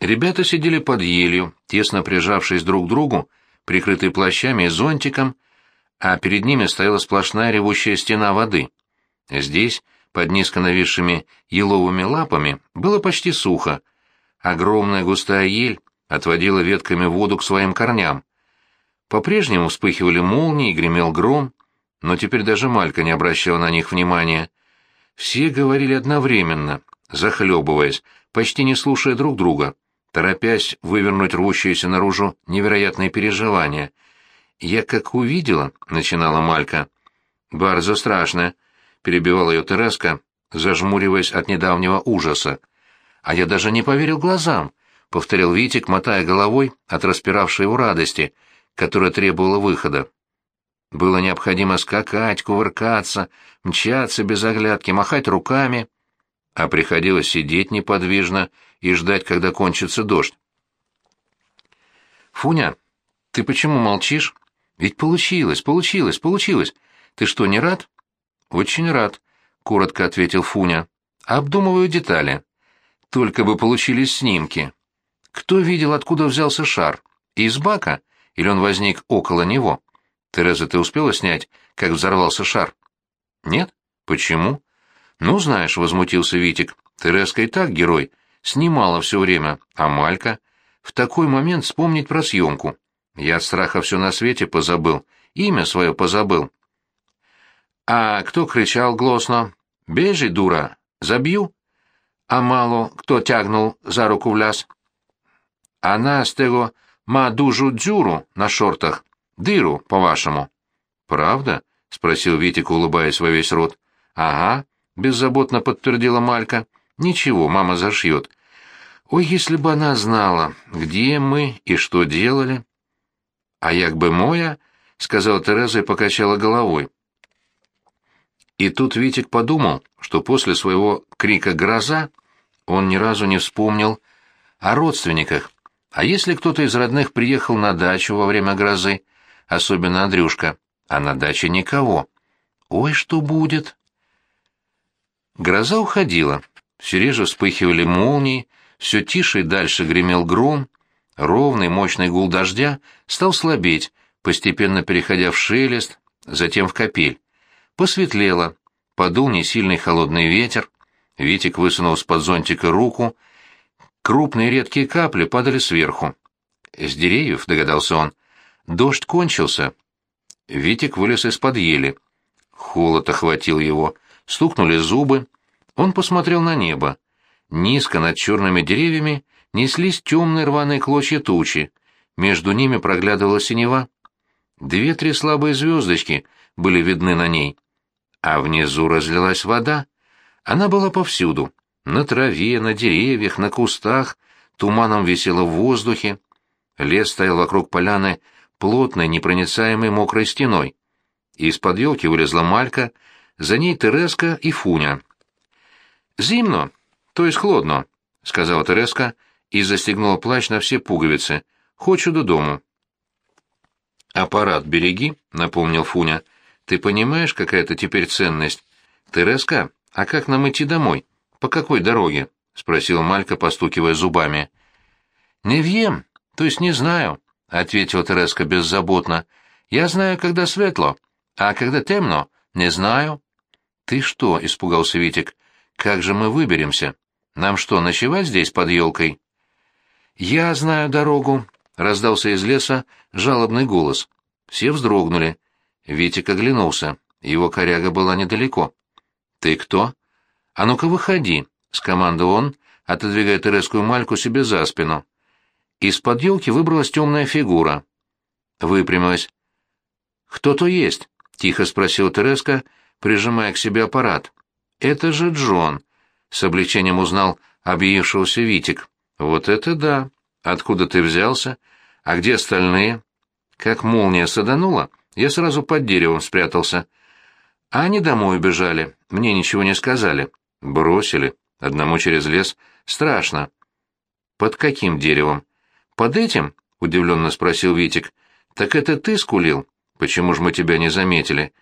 Ребята сидели под елью, тесно прижавшись друг к другу, прикрытые плащами и зонтиком, а перед ними стояла сплошная ревущая стена воды. Здесь, под низко нависшими еловыми лапами, было почти сухо. Огромная густая ель отводила ветками воду к своим корням. По-прежнему вспыхивали молнии гремел гром, но теперь даже Малька не обращала на них внимания. Все говорили одновременно, захлебываясь, почти не слушая друг друга, торопясь вывернуть рвущиеся наружу невероятные переживания. «Я как увидела», — начинала Малька. «Барзо страшно», — перебивала ее Тереска, зажмуриваясь от недавнего ужаса. «А я даже не поверил глазам», — повторил Витик, мотая головой от распиравшей его радости, которая требовала выхода. Было необходимо скакать, кувыркаться, мчаться без оглядки, махать руками, а приходилось сидеть неподвижно и ждать, когда кончится дождь. «Фуня, ты почему молчишь? Ведь получилось, получилось, получилось. Ты что, не рад?» «Очень рад», — коротко ответил Фуня. «Обдумываю детали. Только бы получились снимки. Кто видел, откуда взялся шар? Из бака? Или он возник около него?» Тереза, ты успела снять, как взорвался шар? Нет? Почему? Ну, знаешь, возмутился Витик. Терезка и так герой. Снимала все время. А Малька? В такой момент вспомнить про съемку. Я от страха все на свете позабыл. Имя свое позабыл. А кто кричал глосно? «Бежи, дура! Забью!» А мало кто тягнул за руку в ляс. Она с того ма дужу дзюру на шортах. Дыру, по-вашему. Правда? спросил Витик, улыбаясь во весь рот. Ага, беззаботно подтвердила Малька. Ничего, мама зашьет. Ой, если бы она знала, где мы и что делали. А як бы моя, сказала Тереза и покачала головой. И тут Витик подумал, что после своего крика «Гроза» он ни разу не вспомнил о родственниках. А если кто-то из родных приехал на дачу во время грозы, особенно Андрюшка, а на даче никого. Ой, что будет? Гроза уходила. Все реже вспыхивали молнии, все тише и дальше гремел гром. Ровный, мощный гул дождя стал слабеть, постепенно переходя в шелест, затем в капель. Посветлело, подул несильный холодный ветер. Витик высунул с-под зонтика руку. Крупные редкие капли падали сверху. С деревьев, догадался он, Дождь кончился. Витик вылез из-под ели. Холод охватил его. Стукнули зубы. Он посмотрел на небо. Низко над черными деревьями неслись темные рваные клочья тучи. Между ними проглядывала синева. Две-три слабые звездочки были видны на ней. А внизу разлилась вода. Она была повсюду. На траве, на деревьях, на кустах. Туманом висело в воздухе. Лес стоял вокруг поляны плотной, непроницаемой мокрой стеной. Из-под елки вылезла Малька, за ней Тереска и Фуня. «Зимно, то есть хлодно», — сказала Тереска и застегнула плащ на все пуговицы. «Хочу до дому». «Аппарат береги», — напомнил Фуня. «Ты понимаешь, какая это теперь ценность?» «Тереска, а как нам идти домой? По какой дороге?» — спросила Малька, постукивая зубами. «Не въем, то есть не знаю», — ответила Тереска беззаботно. «Я знаю, когда светло, а когда темно, не знаю». «Ты что?» — испугался Витик. «Как же мы выберемся? Нам что, ночевать здесь под елкой?» «Я знаю дорогу», — раздался из леса жалобный голос. Все вздрогнули. Витик оглянулся. Его коряга была недалеко. «Ты кто?» «А ну-ка выходи», — скомандовал он, отодвигая Тереску и Мальку себе за спину. Из-под елки выбралась темная фигура. Выпрямилась. «Кто-то есть?» — тихо спросил Тереска, прижимая к себе аппарат. «Это же Джон», — с облегчением узнал объявившегося Витик. «Вот это да! Откуда ты взялся? А где остальные?» Как молния саданула, я сразу под деревом спрятался. А они домой убежали, мне ничего не сказали. Бросили, одному через лес. Страшно. Под каким деревом? «Под этим?» — удивленно спросил Витик. «Так это ты скулил? Почему же мы тебя не заметили?»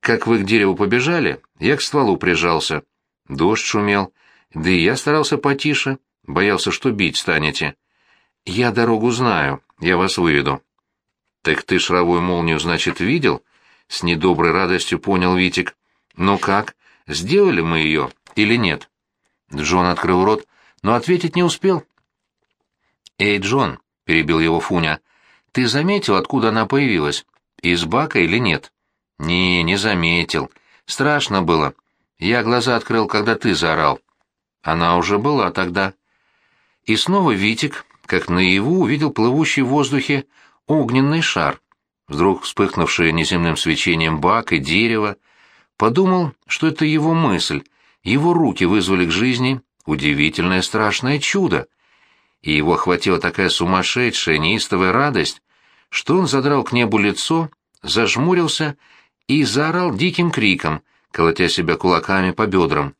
«Как вы к дереву побежали, я к стволу прижался. Дождь шумел, да и я старался потише. Боялся, что бить станете. Я дорогу знаю, я вас выведу. Так ты шаровую молнию, значит, видел? С недоброй радостью понял Витик. Ну как, сделали мы ее или нет? Джон открыл рот, но ответить не успел. «Эй, Джон», — перебил его Фуня, — «ты заметил, откуда она появилась? Из бака или нет?» «Не, не заметил. Страшно было. Я глаза открыл, когда ты заорал. Она уже была тогда». И снова Витик, как наяву, увидел плывущий в воздухе огненный шар, вдруг вспыхнувший неземным свечением бак и дерево, подумал, что это его мысль, его руки вызвали к жизни удивительное страшное чудо. И его охватила такая сумасшедшая, неистовая радость, что он задрал к небу лицо, зажмурился и заорал диким криком, колотя себя кулаками по бедрам.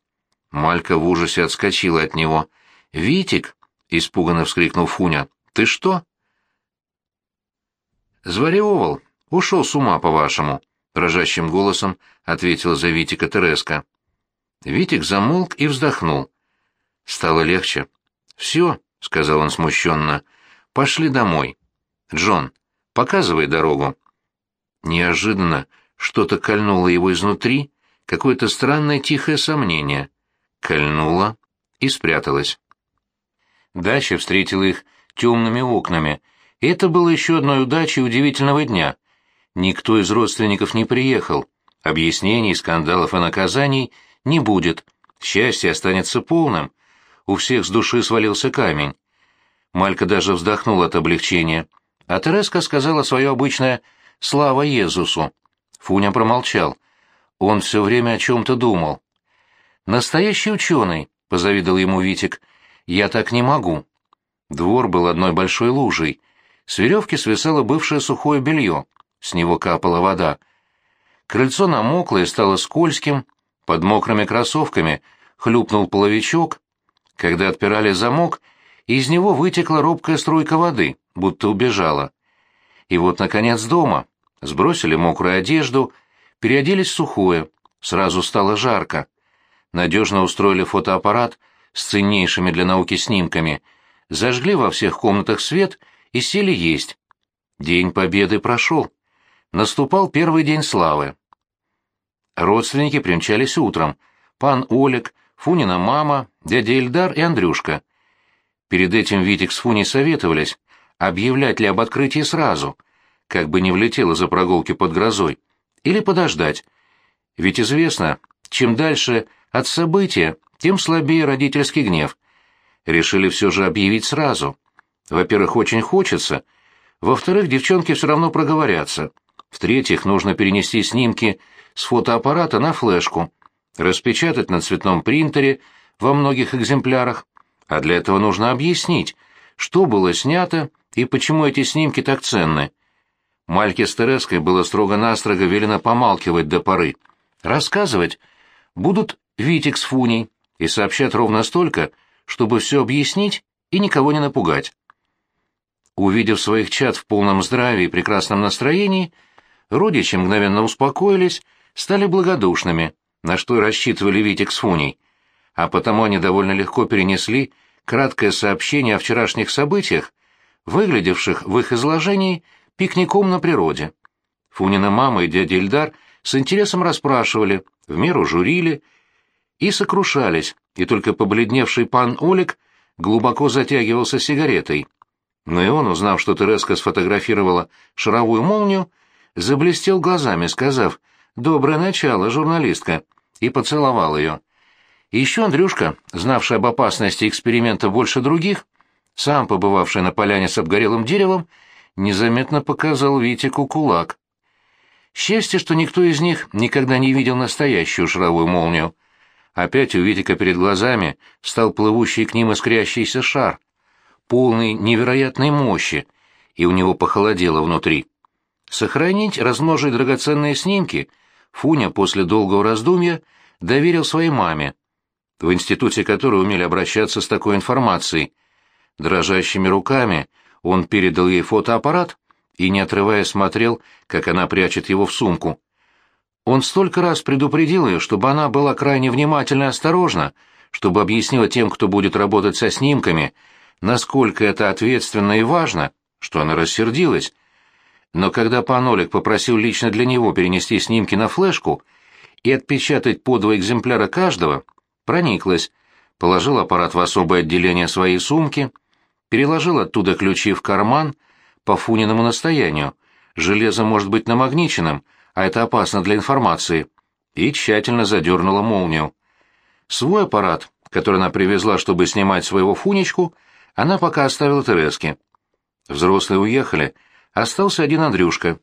Малька в ужасе отскочила от него. «Витик!» — испуганно вскрикнул Фуня. «Ты что?» «Звариовал. Ушел с ума, по-вашему», — дрожащим голосом ответила за Витика Тереска. Витик замолк и вздохнул. Стало легче. «Все», — сказал он смущенно, — «пошли домой. Джон, показывай дорогу». Неожиданно что-то кольнуло его изнутри, какое-то странное тихое сомнение. Кольнуло и спряталось. Дача встретила их темными окнами, и это было еще одной удачей удивительного дня. Никто из родственников не приехал. Объяснений, скандалов и наказаний не будет. Счастье останется полным. У всех с души свалился камень. Малька даже вздохнула от облегчения. А Тереска сказала свое обычное «Слава Иисусу». Фуня промолчал. Он все время о чем-то думал. «Настоящий ученый», — позавидовал ему Витик. «Я так не могу». Двор был одной большой лужей. С веревки свисало бывшее сухое белье. С него капала вода. Крыльцо намокло и стало скользким. Под мокрыми кроссовками хлюпнул половичок. Когда отпирали замок, из него вытекла робкая струйка воды, будто убежала. И вот, наконец, дома. Сбросили мокрую одежду, переоделись в сухое. Сразу стало жарко. Надежно устроили фотоаппарат с ценнейшими для науки снимками, зажгли во всех комнатах свет и сели есть. День Победы прошел. Наступал первый день славы. Родственники примчались утром. Пан Олег, Фунина мама, дядя Ильдар и Андрюшка. Перед этим Витик с Фуней советовались, объявлять ли об открытии сразу, как бы не влетело за прогулки под грозой, или подождать. Ведь известно, чем дальше от события, тем слабее родительский гнев. Решили все же объявить сразу. Во-первых, очень хочется. Во-вторых, девчонки все равно проговорятся. В-третьих, нужно перенести снимки с фотоаппарата на флешку, распечатать на цветном принтере во многих экземплярах, а для этого нужно объяснить, что было снято и почему эти снимки так ценны. Мальке с Тереской было строго-настрого велено помалкивать до поры. Рассказывать будут Витик с Фуней и сообщат ровно столько, чтобы все объяснить и никого не напугать. Увидев своих чад в полном здравии и прекрасном настроении, родичи мгновенно успокоились стали благодушными, на что и рассчитывали Витик с Фуней, а потому они довольно легко перенесли краткое сообщение о вчерашних событиях, выглядевших в их изложении пикником на природе. Фунина мама и дядя Ильдар с интересом расспрашивали, в меру журили и сокрушались, и только побледневший пан Олег глубоко затягивался сигаретой. Но и он, узнав, что Тереска сфотографировала шаровую молнию, заблестел глазами, сказав — «Доброе начало, журналистка», и поцеловал ее. еще Андрюшка, знавший об опасности эксперимента больше других, сам побывавший на поляне с обгорелым деревом, незаметно показал Витику кулак. Счастье, что никто из них никогда не видел настоящую шаровую молнию. Опять у Витика перед глазами стал плывущий к ним искрящийся шар, полный невероятной мощи, и у него похолодело внутри. Сохранить, размножить драгоценные снимки Фуня после долгого раздумья доверил своей маме, в институте которой умели обращаться с такой информацией. Дрожащими руками он передал ей фотоаппарат и, не отрываясь, смотрел, как она прячет его в сумку. Он столько раз предупредил ее, чтобы она была крайне внимательна и осторожна, чтобы объяснила тем, кто будет работать со снимками, насколько это ответственно и важно, что она рассердилась. Но когда пан Олег попросил лично для него перенести снимки на флешку и отпечатать по два экземпляра каждого, прониклась, положил аппарат в особое отделение своей сумки, переложил оттуда ключи в карман по Фуниному настоянию, железо может быть намагниченным, а это опасно для информации, и тщательно задернула молнию. Свой аппарат, который она привезла, чтобы снимать своего Фунечку, она пока оставила Тереске. Взрослые уехали, остался один Андрюшка.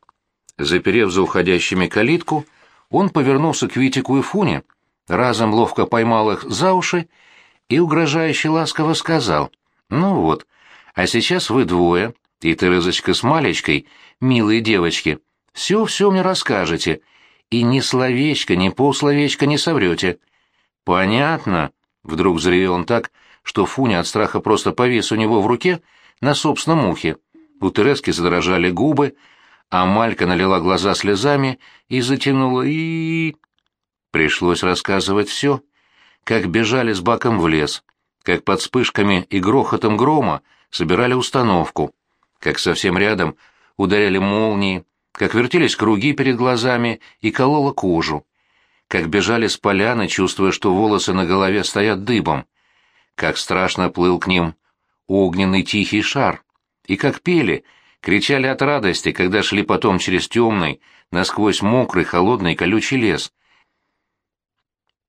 Заперев за уходящими калитку, он повернулся к Витику и Фуне, разом ловко поймал их за уши и угрожающе ласково сказал, «Ну вот, а сейчас вы двое, и Терезочка с Малечкой, милые девочки, все-все мне расскажете, и ни словечко, ни полсловечка не соврете». «Понятно», — вдруг заревел он так, что Фуня от страха просто повис у него в руке на собственном ухе. У Терески задрожали губы, а Малька налила глаза слезами и затянула и... Пришлось рассказывать все, как бежали с баком в лес, как под вспышками и грохотом грома собирали установку, как совсем рядом ударяли молнии, как вертелись круги перед глазами и колола кожу, как бежали с поляны, чувствуя, что волосы на голове стоят дыбом, как страшно плыл к ним огненный тихий шар, и как пели, кричали от радости, когда шли потом через темный, насквозь мокрый, холодный, колючий лес.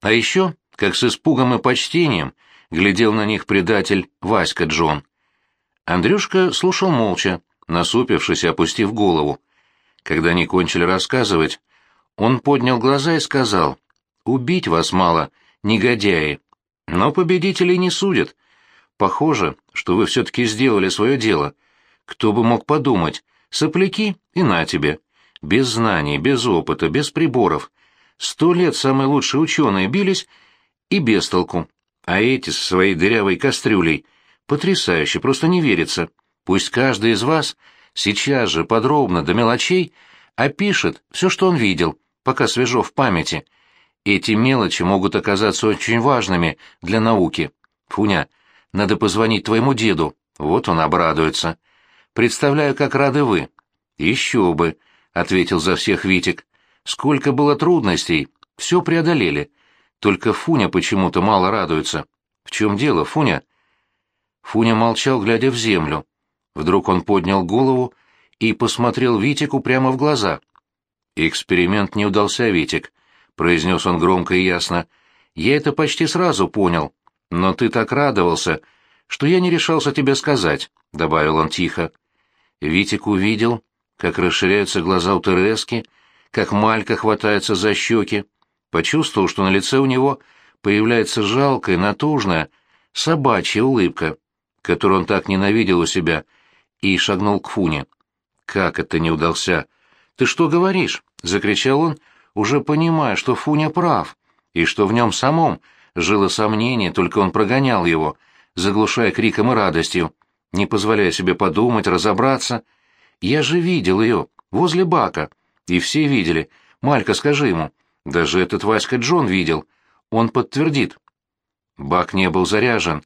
А еще, как с испугом и почтением, глядел на них предатель Васька Джон. Андрюшка слушал молча, насупившись и опустив голову. Когда они кончили рассказывать, он поднял глаза и сказал, «Убить вас мало, негодяи, но победителей не судят. Похоже, что вы все-таки сделали свое дело. Кто бы мог подумать, сопляки и на тебе. Без знаний, без опыта, без приборов. Сто лет самые лучшие ученые бились и без толку. А эти со своей дырявой кастрюлей. Потрясающе, просто не верится. Пусть каждый из вас сейчас же подробно до мелочей опишет все, что он видел, пока свежо в памяти. Эти мелочи могут оказаться очень важными для науки. Фуня, надо позвонить твоему деду, вот он обрадуется. Представляю, как рады вы. Еще бы, — ответил за всех Витик. Сколько было трудностей, все преодолели. Только Фуня почему-то мало радуется. В чем дело, Фуня? Фуня молчал, глядя в землю. Вдруг он поднял голову и посмотрел Витику прямо в глаза — «Эксперимент не удался, Витик», — произнес он громко и ясно. «Я это почти сразу понял, но ты так радовался, что я не решался тебе сказать», — добавил он тихо. Витик увидел, как расширяются глаза у Терески, как Малька хватается за щеки, почувствовал, что на лице у него появляется жалкая, натужная, собачья улыбка, которую он так ненавидел у себя, и шагнул к Фуне. «Как это не удался?» «Ты что говоришь?» — закричал он, уже понимая, что Фуня прав, и что в нем самом жило сомнение, только он прогонял его, заглушая криком и радостью, не позволяя себе подумать, разобраться. «Я же видел ее, возле бака, и все видели. Малька, скажи ему. Даже этот Васька Джон видел. Он подтвердит». Бак не был заряжен.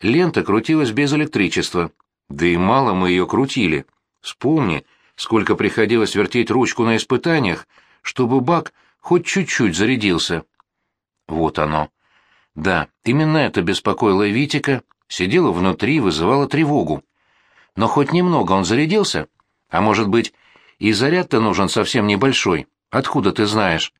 Лента крутилась без электричества. Да и мало мы ее крутили. Вспомни, сколько приходилось вертеть ручку на испытаниях, чтобы бак хоть чуть-чуть зарядился. Вот оно. Да, именно это беспокоило Витика, сидело внутри вызывало тревогу. Но хоть немного он зарядился, а может быть, и заряд-то нужен совсем небольшой. Откуда ты знаешь?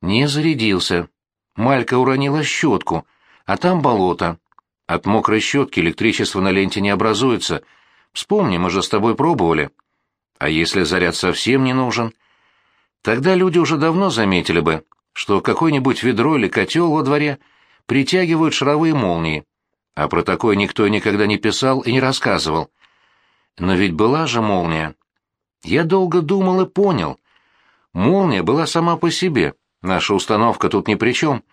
Не зарядился. Малька уронила щетку, а там болото. От мокрой щетки электричество на ленте не образуется. Вспомни, мы же с тобой пробовали. А если заряд совсем не нужен? Тогда люди уже давно заметили бы, что какое-нибудь ведро или котел во дворе притягивают шаровые молнии. А про такое никто никогда не писал и не рассказывал. Но ведь была же молния. Я долго думал и понял. Молния была сама по себе, наша установка тут ни при чем.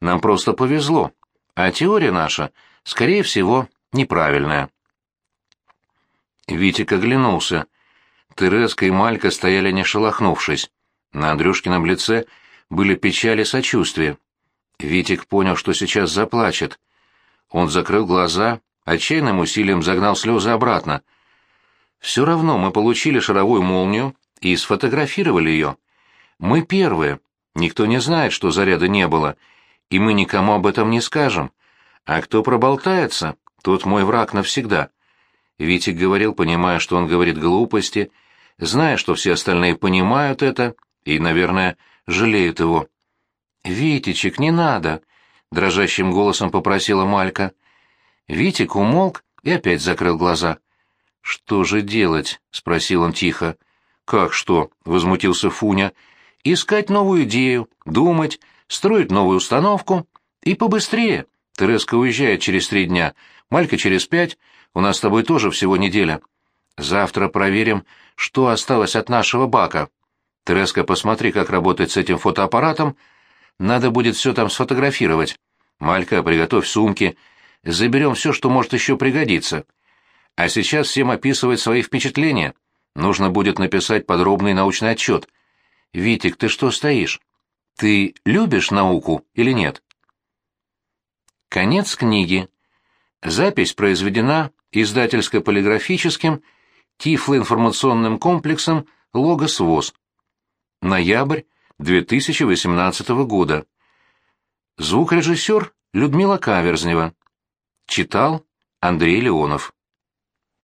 Нам просто повезло. А теория наша, скорее всего, неправильная. Витик оглянулся — Тереска и Малька стояли не шелохнувшись. На Андрюшкином лице были печали и сочувствие. Витик понял, что сейчас заплачет. Он закрыл глаза, отчаянным усилием загнал слезы обратно. «Все равно мы получили шаровую молнию и сфотографировали ее. Мы первые. Никто не знает, что заряда не было, и мы никому об этом не скажем. А кто проболтается, тот мой враг навсегда». Витик говорил, понимая, что он говорит глупости, зная, что все остальные понимают это и, наверное, жалеют его. «Витечек, не надо!» — дрожащим голосом попросила Малька. Витик умолк и опять закрыл глаза. «Что же делать?» — спросил он тихо. «Как что?» — возмутился Фуня. «Искать новую идею, думать, строить новую установку и побыстрее. Тереска уезжает через три дня, Малька через пять, у нас с тобой тоже всего неделя. Завтра проверим, что осталось от нашего бака. Тереска, посмотри, как работает с этим фотоаппаратом, надо будет все там сфотографировать. Малька, приготовь сумки. Заберем все, что может еще пригодиться. А сейчас всем описывать свои впечатления. Нужно будет написать подробный научный отчет. Витик, ты что стоишь? Ты любишь науку или нет? Конец книги. Запись произведена издательско-полиграфическим тифлоинформационным комплексом «Логос ВОЗ». Ноябрь 2018 года. Звукорежиссер Людмила Каверзнева. Читал Андрей Леонов.